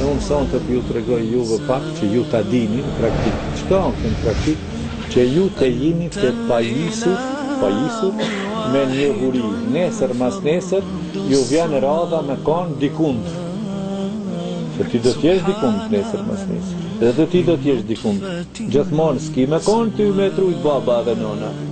E unë sonte po ju tregoj juve pak që ju ta dini në praktikë, çka është në praktikë që ju të jini të pajisur, pajisur me njohuri, nesër mas nesër ju vjen radha me kanë dikund, se ti do të jesh dikund nesër mas nesër, edhe ti do të jesh dikund, gjithmonë s'ki me kanë ty me t'rujtë baba edhe nëna.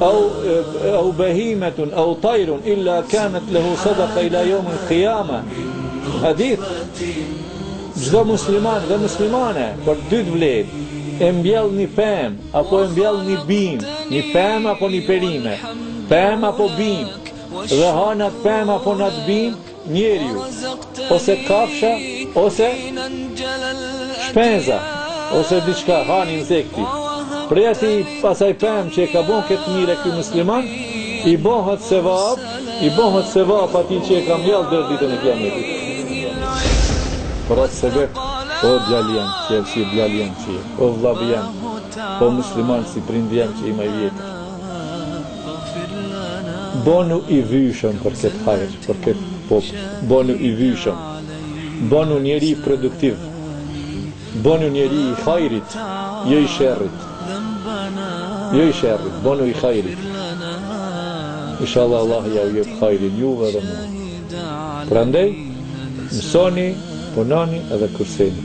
Au behimetun, au tajrun illa kanet lehu sadaka ila jeumil kijameh Hadith Çdo musliman dhe muslimane Për dytë vlen E mbjell një pemë Apo e mbjell një bimë Një pemë apo një perime Pemë apo bimë Dhe han n'at pemë apo n'at bimë njeriu, ose kafsha, ose shpenza, ose diçka, han insekti, prej atij, asaj pemë që e ka bën këtë mire ky musliman, i bëhet sevap, i bëhet sevap atij që e ka mjell deri ditën e Kiametit. Për atë sebep, o djali jem, që si djali jem që je, o vëlla jem, o musliman si prindi jem që je i më i vjetër. Bonu i vyshëm për këtë hajër, për këtë popull. Bonu i vyshëm. Bonu njeri produktiv. Bonu njeri i hajrit, jo i sherrit. Jo i sherrit, bonu i hajrit. Ishalla Allahu jau jep hajrin juve dhe mua. Prandej, mësoni, punoni dhe kurseni.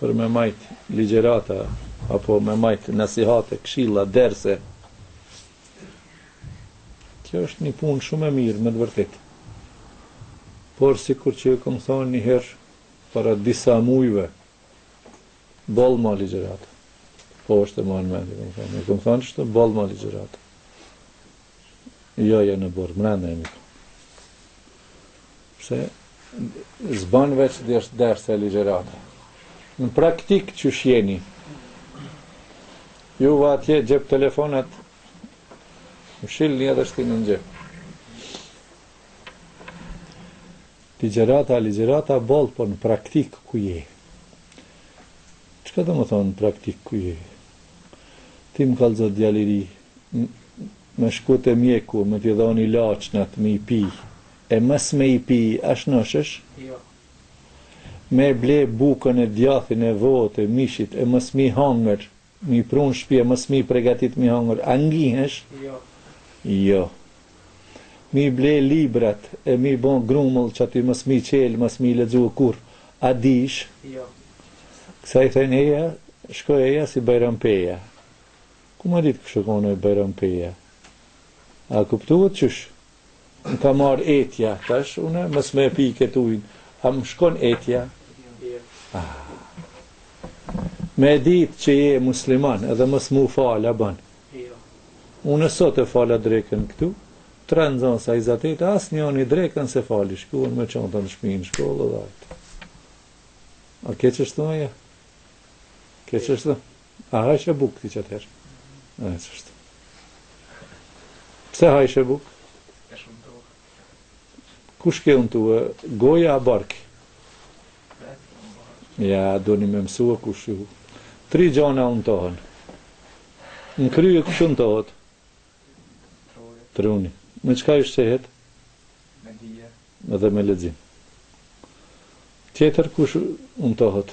për me majt ligjërata apo me majt nasihate, këshilla, derse. Kjo është një punë shumë e mirë me të vërtetë. Por sikur që ju kam thënë një herë para disa muajve, boll ma ligjërat. Po është, e marr me mend, kam thënë. Kam thënë që boll ma ligjërat. Jo, jo në burg, mbrenda jemi këtu. Pse s'bën veç dëgjo derse e ligjerate. Në praktikë qysh jeni, ju keni në xhep telefonat, mshile një dhe shtine në xhep. Ligjerata, ligjerata, boll, po në praktikë ku je. Çka do me thënë në praktikë ku je? Ti më kallëzo, djalë i ri, me shku te mjeku me t'i dhon ilaçnat me i pi e mos me i pi a shnoshesh jo me ble bukën e djathin e votë e mishin e mos mi hangër mi pru në shpi e mos mi pregatit mi hangër a ngihesh jo jo mi ble librat e mi bo grumull qaty mos mi çel mos mi lexu kurr a dish jo kësaj i thonë eja shko eja si Bajram Peja. Ku me ditë kështu, ka naj Bajram, Peja? A kuptohet qysh? Më ka marrë etja tash unë, mos me e pi këtë ujin. A më shkon etja? Ah. Me e ditë që je musliman edhe mos m'u falë, a bën? Unë sot e fala drekën këtu, tre nxënësa i zateta, asnjëri drekën s'e fali, shkuan me çanta në shpi në shkollë dhe hajde. A ke qështu? Ke qështu? A hajshe bukë ti qatë herë? E qështu. Pse hajshe bukë? E isha untë unë. Kush ke untu? Goja a barki? Ja, doni me mësu kush ke u. Tri gjana untohen. Në krye kush untohet? Truni. Truni. Me çka ushqehet? Me dije. Dhe me lexim. Tjetër kush untohet?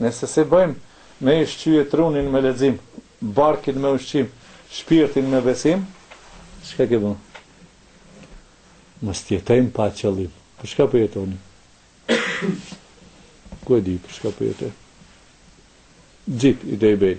Nëse s'e bëjmë me ushqy trunin me lexim, barkin me ushqim, shpirtin me besim, çka ke bërë? Mos të jetojmë pa qëllim. Për çka po jetoni? Ku e di për çka po jetojmë? Xhip i dej blej.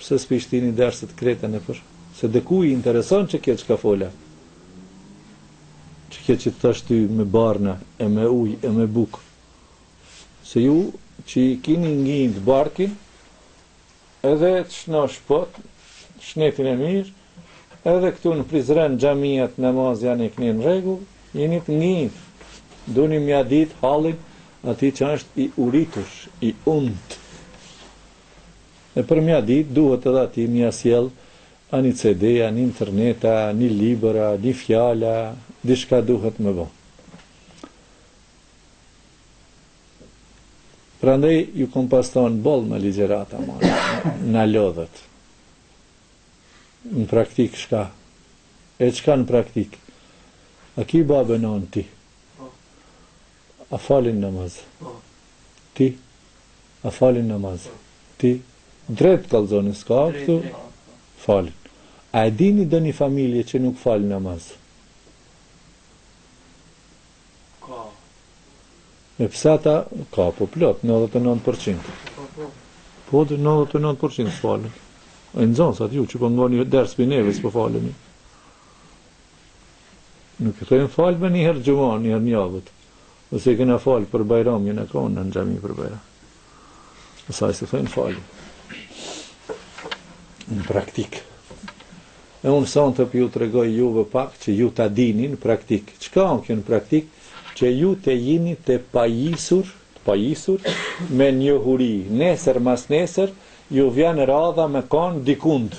Pse s'pi shtini derset krejt nëpër CD? Kujt i intereson që kjo çka fola që kjo që të thash ty me barna e me uj e me buk se ju që i kini nginjt barkin edhe të shnosh, po shnetin e mir edhe këtu në prizren xhamiat namazi janë i kni në rregull jeni të nginjt duni mja dit halin ati që është i uritur i unt E për mja ditë duhet edhe ati mja sjell a ni CD a ni internet a ni libër a ni fjalë a diçka duhet me bo. Prandej ju kom pas thonë boll me ligjerata more na lodhët. Në praktik çka? E çka në praktik? A ki babë e nënë ti? A falin namaz? Ti? A falin namaz? Ti? Drejt kallxoni s'ka ktu falin. A e dini ndonji familje që nuk fal namaz? Ka. E pse ata? Ka po plot 99%. Po dhe 99% s'falin. E nxënsat ju që po ngoni ders për nave s'po faleni. Nuk e kemi falë me një herë xhuma, një herë në javë. Ose e kena falë për Bajram, jena kanë në xhami për Bajram. Sa e si jena falë. Në praktikë. E unë sonte po ju tregoj juve pak që ju ta dini në praktikë. Çka u kon kjo në praktikë? Që ju të jini të pajisur, të pajisur me njohuri. Nesër, mas nesër, ju vjen radha me kanë dikund.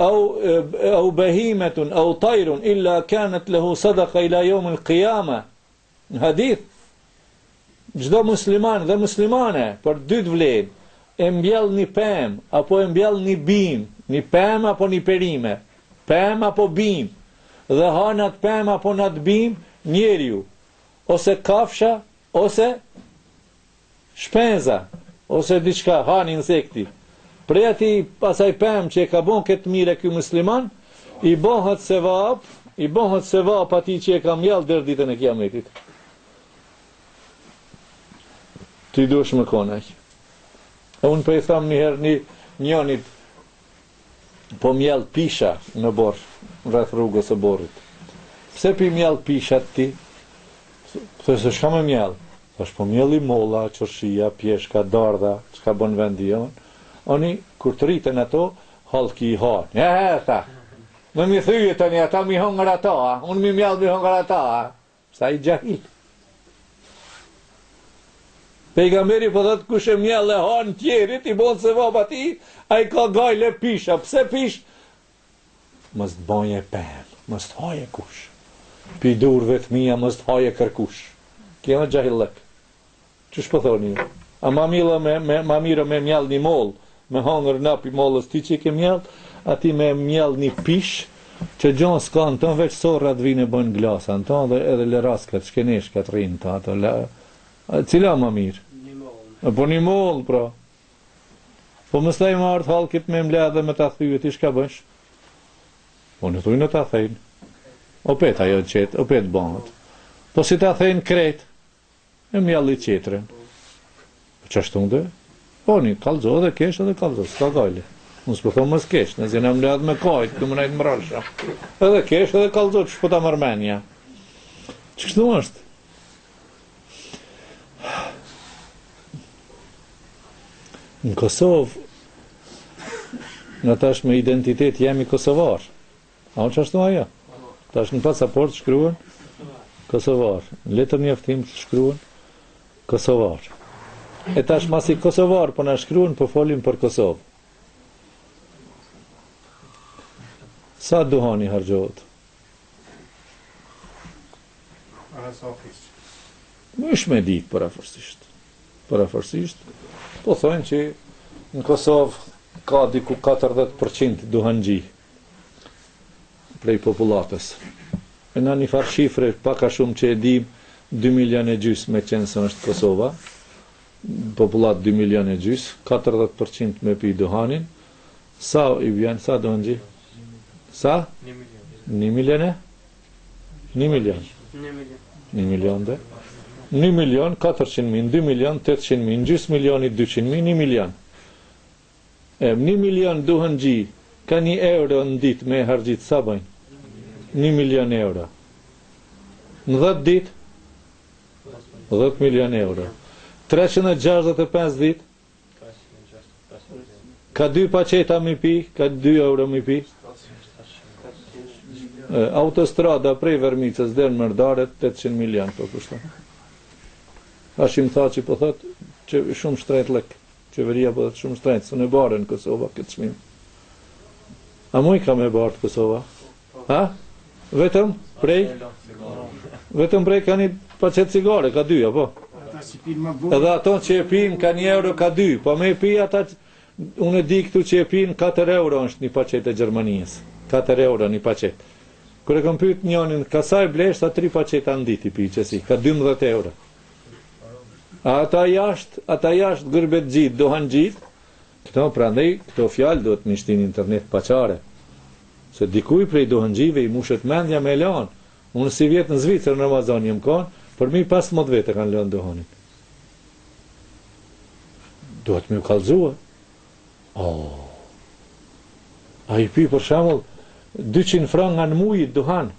Au behimetun, au tajrun, illa kanet lehu sadaka ila jaumil kijame. Në hadith, çdo musliman dhe muslimane, për dytë vlen, e mbjell një pem, apo e mbjell një bim, një pem apo një perime, pem apo bim, dhe ha në atë pem apo në atë bim, njeriu, ose kafsha, ose Shpenza, ose diçka, ha ni insekti. Prej atij, asaj pemë që e ka ba këtë të mirë ky musliman, i bëhet sevap, i bëhet sevap atij që e ka mjall deri në ditën e Kijametit. Ti duhesh me kon ai. Unë po i them një herë njënit, Po mjell pisha në oborr rreth rrugës së oborrit. Pse pi mjell pisha ti? Tha se çka me mjell? Thash po mjelli molla, qorshia, pjeshka, dardha, çka bën vendi jonë. Ani kur të rriten ato, hallki i han. He he tha. Me mi thy tani ata me mi hongër ata a? Unë mi mjell mi hongër ata a? Sa i xhahil. Pejgamberi po thot kush e mjell e han tjerit i bën sevap atij, ai ka gajle pisha, pse pish? Mos të bëjë pem, mos të hajë kush. Pi durve të mia mos të hajë kërkush. Kena xhahillëk. Qysh po thoni ju? A ma mirë me me ma mirë me mjell ni moll, me hangër na pi mollës tënde që i ke mjell, a ti me mjell ni pish, që gja s'ka në to veç sorrat vijnë e bëjnë glasa në to dhe edhe leraskat, shkeneshkat rrijnë në to ato laraskat cila ma mirë? Ni moll. E po ni moll pra. Po mos të ardhtë hallki me mbledh dhe me ta thyë ti çka bësh? Po ni thuj le ta thejnë. Opet ajo çet, opet bëhet. Po si ta thejnë krejt, E mjalli tjetrin. Po qashtu de? Po një, kallzo edhe kesh edhe kallzo, s'ka gajle. Unë s'po thomë mos kesh, në zinë e më lehat me kajtë, du me nejtë më rrësha. Edhe kesh edhe kallzo, qysh po ta merr menja. Që kështu është? Në Kosovë, ne tash me identitet jemi Kosovarë. A nuk ashtu a jo? Tash në pasaportë shkruan Kosovar. Në letërnjoftim shkruan Kosovar. E tash masi Kosovar po na shkruan po folim për Kosovë. Sa duhani harxhohet? Ana sa fish. Me e dit për afërsisht. Për afërsisht, po thonë që në Kosovë ka diku 40% duhanxhi. prej popullatës. E ne njëfarë shifre pak a shumë që e dimë, dy milionë e gjysmë me qenë se është Kosova, popullatë dy milionë e gjysmë, katërdhjetë për qind me pi duhanin, sa i vjen, sa duhanxhi? Sa? Një milion. Një milion e? Një milion. Një milion. Një milion dhe? Një milion, katërqind mijë, dy milion, tetëqind mijë, gjysë milioni, dyqind mijë, një milion. Em një milion duhanxhi ka një euro në dit me e harxhit sa bëjn një milion euro në dhjetë dit dhjetë milion euro treqind e gjashtëdhjetë e pesë dit ka dy paqeta mi pi ka dy euro mi pi autostrada prej Vërmicës deri në Merdare 800 milion po kushton Hashim Thaçi po thot që shumë shtrejt le që Qeveria po thotë shumë shtrenjtë, s'un e bartë Kosova këtë çmim. A mujka me bartë Kosova? Ha? Vetëm prej? Vetëm prej ka një paqet cigare, ka dy, apo? Edhe ato që e pinë ka një euro, ka dy. Pa po me e pi ata që... Unë e di këtu që e pinë 4 euro është një paqet e Gjermanisë. 4 euro një paqet. Kur e kam pyt njënin, ka sa e blen, a 3 paqeta n'ditë i pi qësi, ka 12 euro. A ata jashtë, ata jashtë gurbetxhitë, duhanxhitë, këto prandej këto fjalë duhet mi shti në internet pa çare. Se dikujt prej duhanxhive i mushet mendja me e lanë. Unë sivjet në Zvicër në Ramazan jam kanë, përmi pesëmbëdhjetë vetë e kanë lënë duhanin. Duhet me u kallëzue. Ooh. Ai pi për shembull dyqind franga në muj duhan,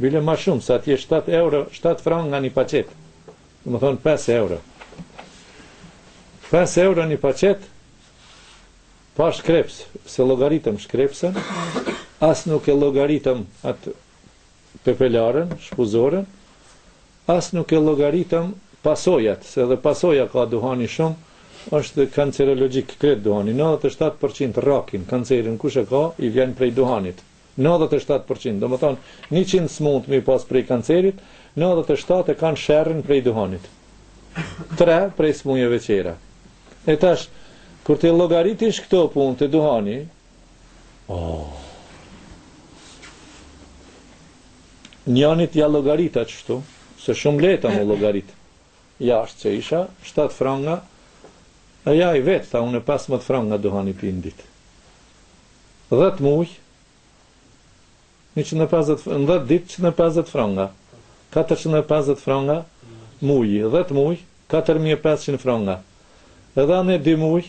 bile ma shumë, se atje shtatë euro, shtatë franga një paqet, domethënë pesë euro. Pesë euro një paqet pa shkreps, s'e llogaritëm shkrepsën, as nuk e llogaritëm atë pepelaren, shpuzoren, as nuk e llogaritëm pasojat, se edhe pasoja ka duhani shumë, është kancerologjik krejt duhani, nëntëdhjetë e shtatë për qind rakin, kancerin kush e ka i vjen prej duhanit, nëntëdhjetë e shtatë për qind, domethënë njëqind t'smut me pas prej kancerit, nëntëdhjetë e shtatë e kanë sherrin prej duhanit, tre prej smujeve tjera. E tash, kur t'i llogaritish këto punë te duhani, Njanit ia llogarita qështu, se shumë lehtë me llogarit. Jo ashtu qysh ishte, shtatë franga, e ai vetë, tha une pesëmbëdhjetë franga duhan i pi në ditë. Dhjetë muaj, njëqind e pesëdhjetë, në dhjetë ditë, njëqind e pesëdhjetë franga. Katërqind e pesëdhjetë franga, muaji, dhjetë muaj, katër mijë e pesëqind franga. Edhe edhe dy muaj,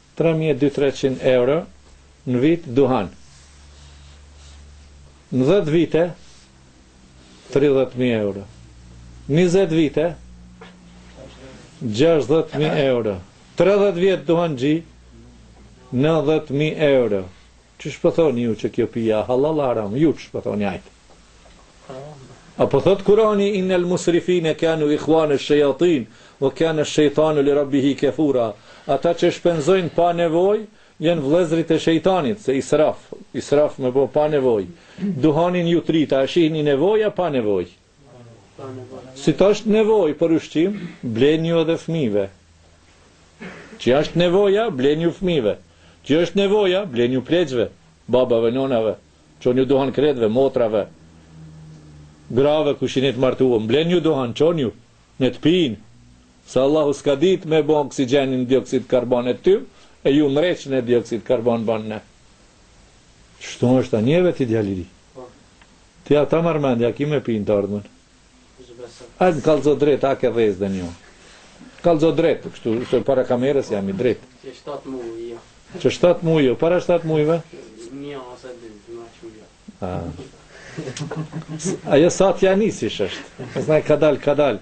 Tre mijë e dy treqind euro në vit duhan. Në dhjetë vite tridhjetë mijë euro. Njëzet vite gjashtëdhjetë mijë euro. Tridhjetë vjet duhan gji nëntëdhjetë mijë euro. Qysh po thoni ju që kjo pija hallall haram, ju ç'po thoni ajtë. A po thot Kurani innel musrifine kanu ihuane shejatin, ue kane shejtanu li rabbihi kefura, ata që shpenzojnë pa nevoj, janë vëllezërit e shejtanit, se israf, israf me bo pa nevoj, duhanin ju tri ta, a e shihni nevoj a pa nevoj? Si t'ashtë nevoj për ushqim, blenju edhe fmive. Që është nevoja, blenju fmive. Që është nevoja, blenju pleqve, babave, nonave. Çonju duhan krejtve, motrave, grave kush jini të martuem, blenju duhan, çonju, le të pijnë, se Allahu s'ka ditë me bo oksigjenin dioksid karbon e tym, e ju merrni e dioksid karbon bane. Qashtu është a njeve ti djal i ri. Ti a ta marr mendja ki me pi n't'ardhmen. Hajde kallxo drejt, a ke dhez edhe një. Kallxo drejt, kështu se para kamerës jam i drejt. Që 7 muaj jo. Që 7 muaj jo, para 7 muajve? Një ose dy, më shumë jo. Ah. Ajo sa t'ia nisish është. Nëse ka dalë, ka dalë.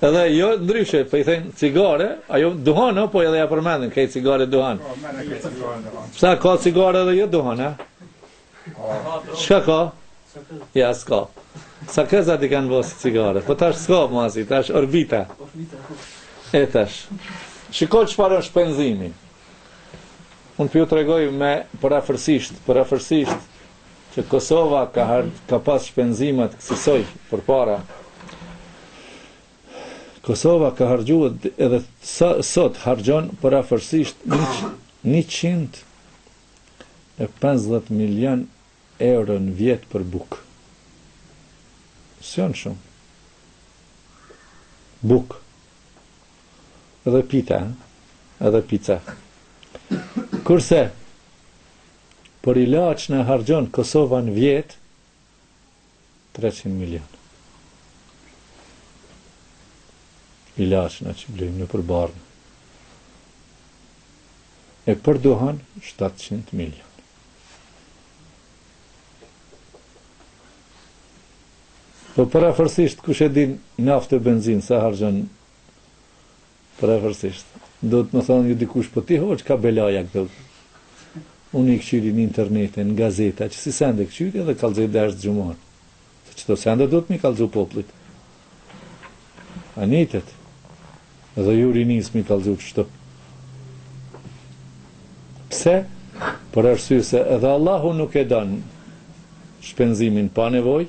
Edhe jo ndryshe, po i thënë cigare, a jo duhan, po edhe ia përmendin, krejt cigare duhan. Po, mene krejt cigare duhan. Pse ka cigare edhe jo duhan, ha? Shka ka? Ja, s'ka. Sa këta ti kanë bërë si cigare, po tash s'ka ma zi, tash orbita. E tash. Shiko çfarë është shpenzimi. Unë po ju tregoj me përafërsisht, përafërsisht, Që Kosova ka ka pas shpenzime të kësisoj përpara. Kosova ka harxhue edhe sa sot harxhon përafërsisht njëqind e pesëdhjetë milion euro në vjet për bukë. S'janë shumë. Bukë. Edhe pita, edhe pica. Kurse Për ilaçna harxhon Kosova në vjet treqind milion. Ilaçna që blejmë nëpër barna. E për duhan shtatëqind milion. Po përafërsisht kush e din naftë e benzinë sa harxhon Përafërsisht. Do të më thonë ju dikush po ti hoxhë ka belaja këtu. Unë i kqyri në internete, në gazeta, që si sende kqyri edhe kallxoj ders xhumaje. Se qëto sende duhet mi kallxu popullit. A njitet. Edhe ju rinisë mi kallxu kështu. Pse? Për arsye se edhe Allahu nuk e don shpenzimin pa nevojë.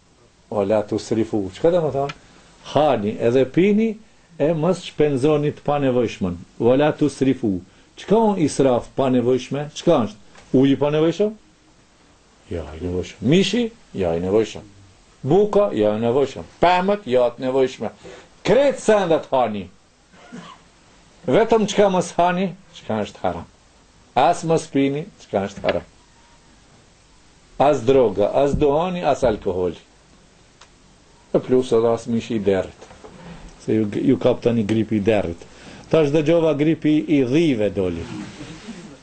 Ua la tusrifu, çka domethanë? Hani edhe pini e mos shpenzoni të panevojshmen. Ua la tusrifu, çka o israf, panevojshme, çka është? Uji i panevojshëm? Jo, i nevojshëm. Mishi? Jo, i nevojshëm. Buka? Jo, e nevojshëm. Pemët? Jo, të nevojshme. Krejt sendet hani, Vetëm çka mos hani, çka është haram. As mos pini, çka është haram. As droga, as duhani, as alkoholi. E plus edhe as mishi i derrit. Se ju, ju ka kap tani gripi i derrit. Tash dëgjova gripi i dhive doli.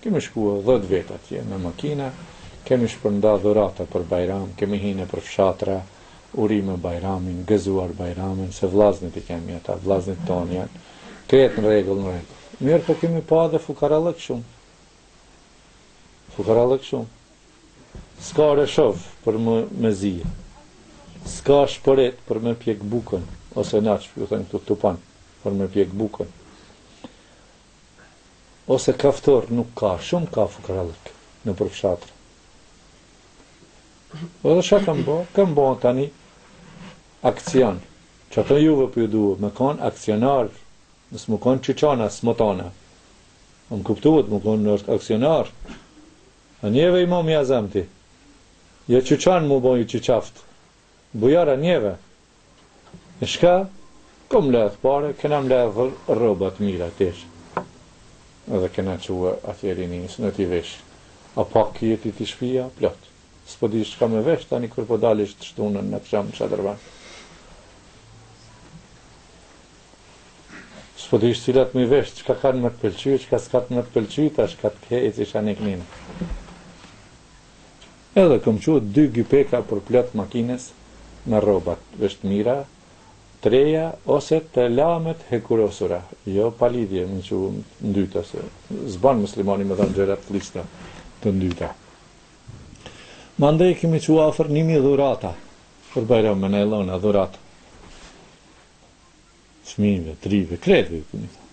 Kemi shkuar dhjetë vetë atje me makina, kemi shpërnda dhurata për Bajram, kemi hi nëpër fshatra, urime Bajramin, gëzuar Bajramin, se vllaznit i kemi ata, vllaznit tonë janë, krejt n'rregull, në rregull. Mirëpo kemi pa edhe fukarallëk shumë. Fukarallëk shumë. S'ka resho për me zi. S'ka shporet për me pjek bukën, ose na që i thojmë këtu tupan, për me pjek bukën. Ose kaftor nuk ka, shumë ka fukarallëk nëpër fshatra. Edhe çka kanë bo, kanë bo tani aksion. Qato juve po ju duhet me kon aksionar, mos me kon qyqana, smotana. A më kuptuat, me kon aksionar. A nijeve Imami Azam ti? Jo qyqan me u bo qyqaft. Bujar a nijeve. Çka kem mbledh pare kena mbledhur rroba të mira tesha edhe kena çue atje rinisë le t'i vesh a po ki ti te shpija plot spo di çka me vesh tani kur po dalish të shtunën n'aksham në Shadërvan spo di cilat me vesh çka kanë me të pëlqy çka s'ka me të pëlqy tash katë kejti shanik nin Edhe kemi çu dy gjepeka për plot makinës me rroba, veshmbathje, t'reja ose të lame t'hekurosura, jo pa lidhje me çu t'ndyta se s'ban muslimani me dhan gjëra të lista të ndyta. Mandej kemi çu afër ni mijë dhurata për bajram me najlona dhuratë. fëmijëve, të rijve, krejtve i kemi dhanë.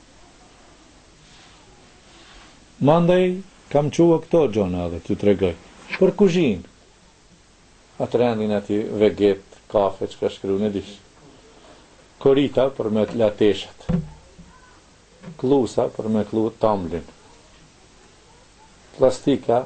Mandej kam çu këto gjona edhe t'ju tregoj. Për kuzhinë, atë rendin aty, vegët, kafe, çka shkruan e dish. Korita për me la teshat. Kullusa për me kullu tamblin. Plastika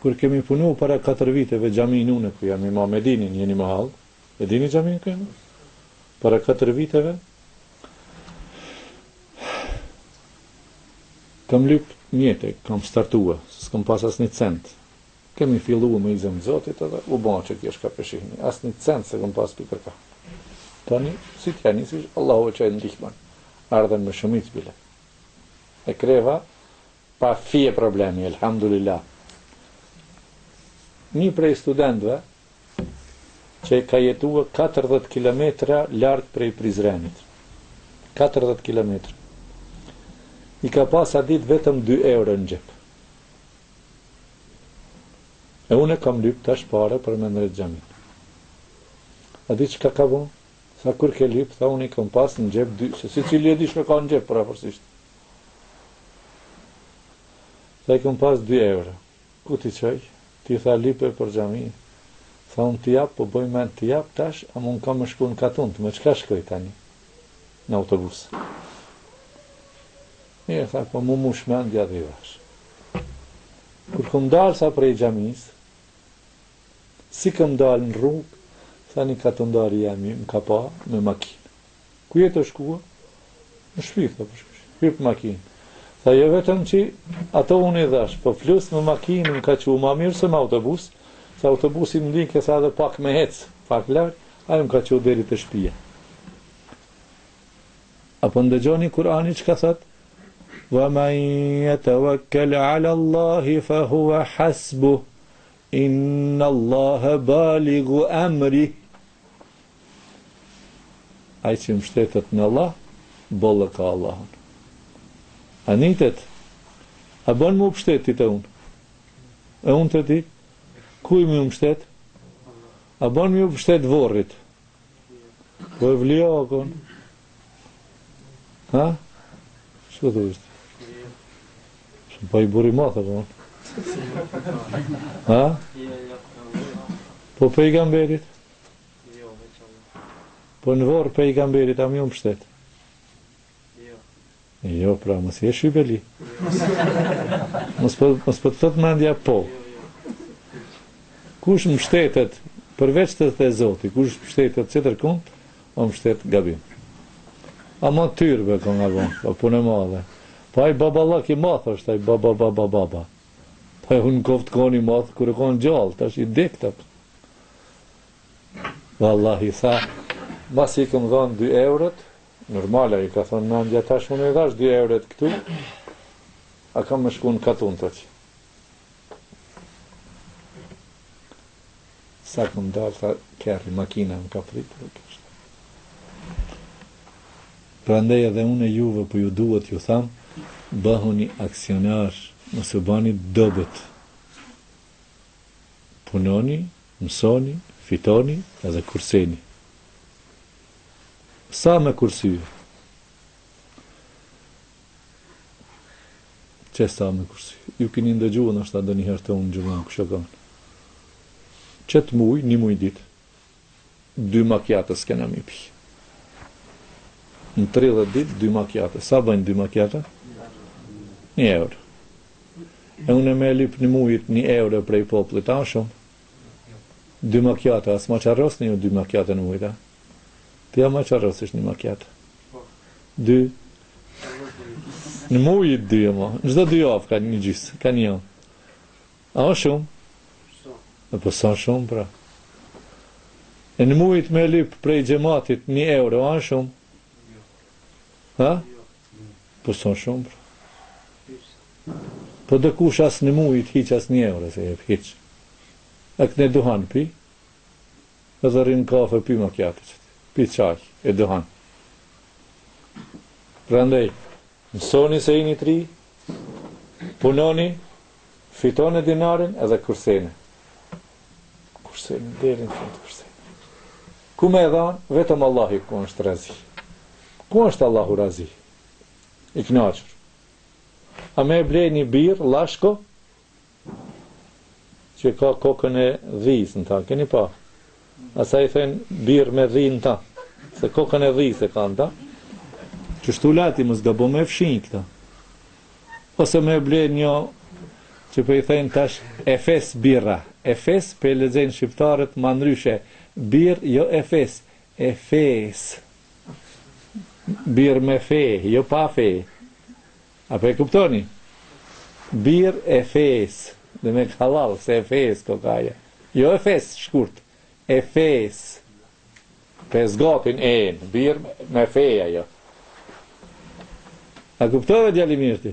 Kur kemi punu para katër viteve xhaminë une ku jam imam e dini ju jeni mahallë e dini xhaminë ku jam para katër viteve kam lyp njejtë kam startue se s'kam pas as një cent kemi fillu me izin zotit edhe u ba qikjo çka pe shihni as një cent se kam pas hiq ka tani si t'ja nisish Allahu e çon ndihmën ardhen me shumic bile e kreva Pa fije problemi, elhamdulilah. Një prej studentëve që ka jetuar katërdhjetë kilometra larg prej Prizrenit. Katërdhjetë kilometra. I ka pas atë ditë vetëm dy euro në xhep. E unë e kam lyp tash pare për me ndrejt xhamin. A di çka ka bon? Tha kur ke lyp, tha unë i kam pas në xhep dy, se secili e di çka ka në xhep përafërsisht. Tha i kam pas dy euro. Ku ti çoj? Ti tha lype për xhami. Tha unë ti jap po boj men ti jap tash ama unë kam me shku në katund me çka shkoj tani në autobus. Mirë tha po mu mush mendja dhe i dhash. Kur kam dalë tha prej xhamisë si kam dalë në rrugë tha një katundar i jemi më ka pa me makinë. Ku je tu shku? Në shtëpi, tha po shkoj. Hyp në makinë. Tha, jo vetëm që ato unë i dhash, po plus me makinë më ka çu ma mirë se me autobus, se autobusi më linke qësaj edhe pak me ec, pak larg, ai më ka çu deri te shtëpia. A po ndëgjoni Kur'ani çka thot? Wa man yatawakkal 'ala Allahi fa huwa hasbuh. Inna Allaha balighu amrih. Ai që mbështetet në Allah, boll e ka Allahun. A njitet? A bën me u mbështet ti te unë? E unë te ti? Kujt me iu mbështet? A bën me iu mbështet vorrit? Po e vliokon. Ha? Shko të vështë. Shumë pa i burrë i madh, po. Ha? Po pejgamberit? Jo, veç Allah. Po në vorr pejgamberit, a me ju mbështet? Jo. Jo, pra, mos ji shybeli. Mos po, mos po të thotë mendja po. Kush mbështetet, përveç te Zoti, kush mbështetet tjetërkund, u mbështet gabim. A në tyrbe, ka nga vonë, o po punë e madhe. Po ai baballëk i madh, është ai baba, baba, baba. Po le të koftë kon i madh, kur u kon gjallë, tash i dekë, Vallahi tha, mbasi i kam dhënë 2 eurot, normal i ka thënë mendja tash unë i dhash 2 eurot këtu. A kam me shku në katun tash. Sa kam dalë, tha, kërri, makina më ka pritur, kështu. Prandaj edhe unë e juve për po ju duhet ju tham, bëhuni aksionar, mos u bani dobët. Punoni, mësoni, fitoni dhe kurseni. Sa me kursyer? Qe sa me kursyer? Ju keni ndëgjuar ndoshta ndonjëherë te unë gjithmonë kështu kanë. Qet muj, një muj ditë. dy macchiate s'kena me i pi. Në 30 ditë dy macchiate. Sa bëjnë dy macchiate? Një euro. E unë me lyp në mujit një euro prej popullit, a është shumë? Dy macchiate, a s'ma qerasni ju dy macchiate në mujit, a? Ti a ma qerasish një macchiate. Dy. Në mujit dy, e ma. Në gjithë dy javë ka një gjysë, ka një javë. A është shumë? E po s'o shumë pra. E në mujit me lyp prej xhematit një euro, a është shumë? Ha? Po s'o shumë pra. Po dhe kush as në mujit hiq as një euro, s'e jep hiq. A kurse duhan pi? Edhe rrin kafe pi makiato pi qaj, e duhan. Prandej, mësoni se jeni të ri, punoni, Fitone dinarin edhe kursene. Kursene deri në fund kursene. Ku me e dhan, vetëm Allahi ku është razi. Ku është Allahu razi? I knaqur. A me e ble një birrë Lashko, që ka kokën e dhisë në ta, keni pa. Asaj i thojnë birrë me dhinta, se kokën e dhisë e kanë ta. Kështu lati mos gabo me pi këta. Ose me ble një që po i thonë tash Efes birra. Efes po po e lexojnë shqiptarët ma ndryshe. Birrë jo Efes, e fesë. Birrë me fe, jo pa fe. A po e kuptoni? Birrë e fesë, demek hallall, se e fesë koka ajo. Jo Efes shkurt, e fesë. Pe zgatin e-n, birrë me fe ajo. A kuptove djali i mirë ti?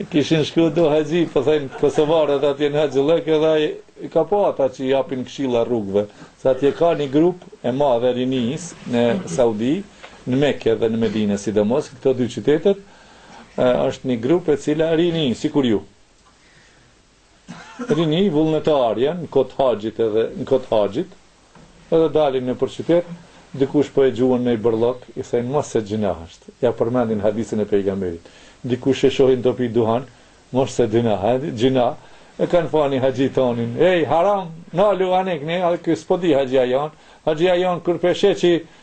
E kishin shku do haxhi po thojn kosovarët atje në haxhillëk edhe ai i ka pa ata që i japin këshilla rrugëve se atje ka një grup e madhe e rinisë në Saudi në Mekë dhe në Medine sidomos këto dy qytetet është një grup e cila rini sikur ju Rini vullnetarë janë në kohë t'haxhit edhe në kohë t'haxhit edhe dalin nëpër qytet dikush po e gjuan naj bërllok i thojnë mos se gjynah është ja përmendin hadithin e pejgamberit dikush e shohin tu pi duhan mos se dynah e gjynah e kanë pa ni haxhi thonin ej haram nalu aniden ky s'po di haxhia jonë haxhia jonë kur pe sheh që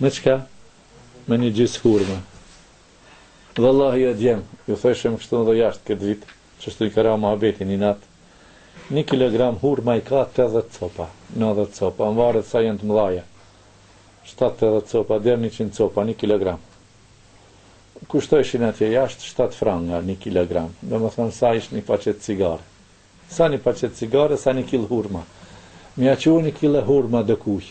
Me çka? Me një gjysë hurme. Vallahi o djem, ju thëshëm kështu edhe jashtë këtë vit, kështu na ka ra muhabeti një natë, një kilogram hurma i ka tetëdhjetë copa, nëntëdhjetë copa, mvaret sa janë të mëdhaja, shtatë tetëdhjetë copa deri njëqind copa, një kilogram. Kushtojshin atje jashtë shtatë franga një kilogram, domethënë sa ishte një paqet cigare. Sa një paqet cigare, sa një kilë hurma. Me ia çu një kilë hurma dikujt.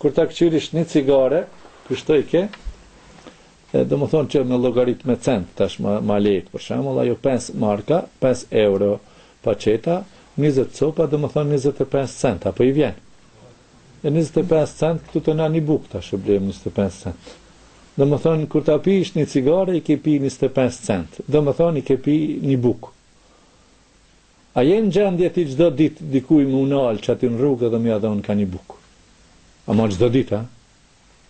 Kur ta këqyrish një cigare, kushtojke, domethënë që me llogarit me cent tash ma ma lehtë për shembull, ajo pesë marka, pesë euro paqeta, njëzet copa domethënë njëzet e pesë cent, a po i vjen? E njëzet e pesë cent këtu te na një bukë tash e blejmë njëzet e pesë cent. Domethënë kur ta pish një cigare i ke pi njëzet e pesë cent, domethënë i ke pi një bukë. A je në gjendje ti çdo ditë dikujt me u nal qaty në rrugë dhe me ia dhënë ka një bukë? Ama çdo ditë a?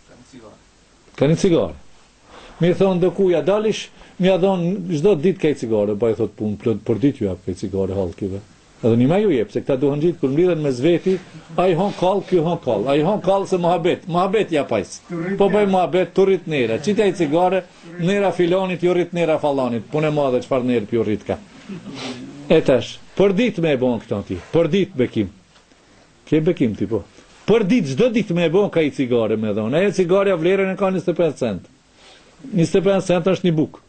Ka një cigare. Ka një cigare. Me i thënë dikujt a ja del, me ia dhënë çdo ditë ka një cigare, pa i thotë punë plot për ditë ju jap ka një cigare hallkive. Edhe një më ju jep, se këta duhanxhitë kur mblidhen mes veti, ai hon kall, ky hon kall, ai hon kall se muhabet, muhabet ja pajs. Po bëj muhabet, tu rrit nera, qitja një cigare, Nera filanit ju rrit nera fallanit. Punë e madhe çfarë nerë ju rrit ka. E tash, për ditë me e bon këto ti. Për ditë bekim. Ke bekim ti po. Për ditë çdo ditë me e bon ka ni cigare me dhon. Ajo cigarja vlerën e ka 25 cent. 25 cent është një bukë.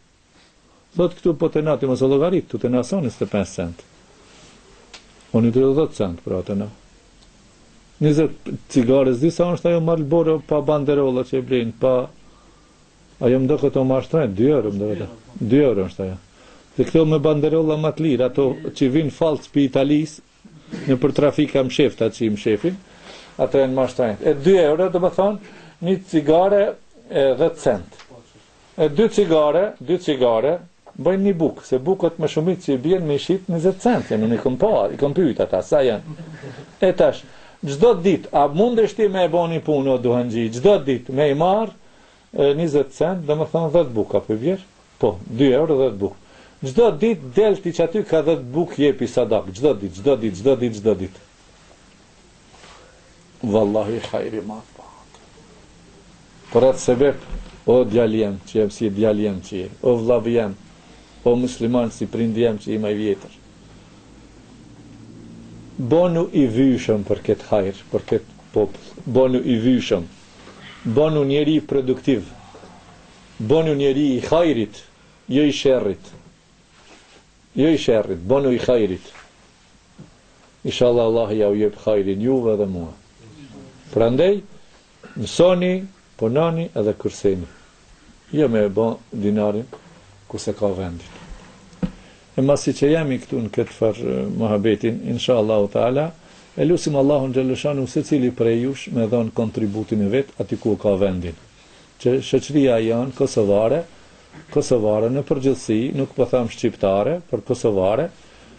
Thot këtu po të nati mos e llogarit, tu të nason 25 cent. Unë të 10 cent për atë na. 20 cigare s'di sa është ajo Marlboro pa banderola që e blejnë, pa Ajo më duket o ma shtrenjtë, dy euro më duket. Dy euro, po. Dy euro është ajo. Dhe këto me banderolla më të lirë, ato që vinë fallc prej Italisë, nëpër trafika mshefta, që i mshefin, ato janë ma shtrenjtë. E dy euro, domethonë, një cigare dhet cent. Po, e dy cigare, dy cigare, Bëjnë një bukë, se bukët me shumicë që i bien me i shit njëzet cent janë, unë i kam parë, i kam pyet ata sa janë. E tash, çdo ditë, a mundesh ti me e ba një punë o duhanxhi, çdo ditë me i marrë njëzet cent, domethënë dhjetë bukë a po i bjen? Po, dy euro dhjetë bukë. Çdo ditë del ti qaty ka dhjetë bukë jepi sadakë, çdo ditë, çdo ditë, çdo ditë, çdo ditë. Vallahi hajr i madh bëhet. Për atë sebep, o djalë jem që je si djalë jem që je, o vllau jem, o musliman si prind jem që je më i vjetër. Bënu i vyshëm për këtë hajr, për këtë popull. Bënu i vyshëm. Bënu njeri produktiv. Bënu njeri i hajrit, jo i sherrit. Jo i sherrit, bënu i hajrit. Inshallah Allahu ja u jep hajrin juve dhe mua. Prandej mësoni, punoni dhe kurseni. Jo me e dhon dinarin ku s'e ka vendin. E masi që jemi këtu në këtë far muhabetin, inshallah taala, e lusim Allahun xheleshanuhu secili prej jush me dhon kontributin e vet aty ku ka vendin. Që shoqëria jonë kosovare, kosovare në përgjithësi, nuk po tham shqiptare, por kosovare,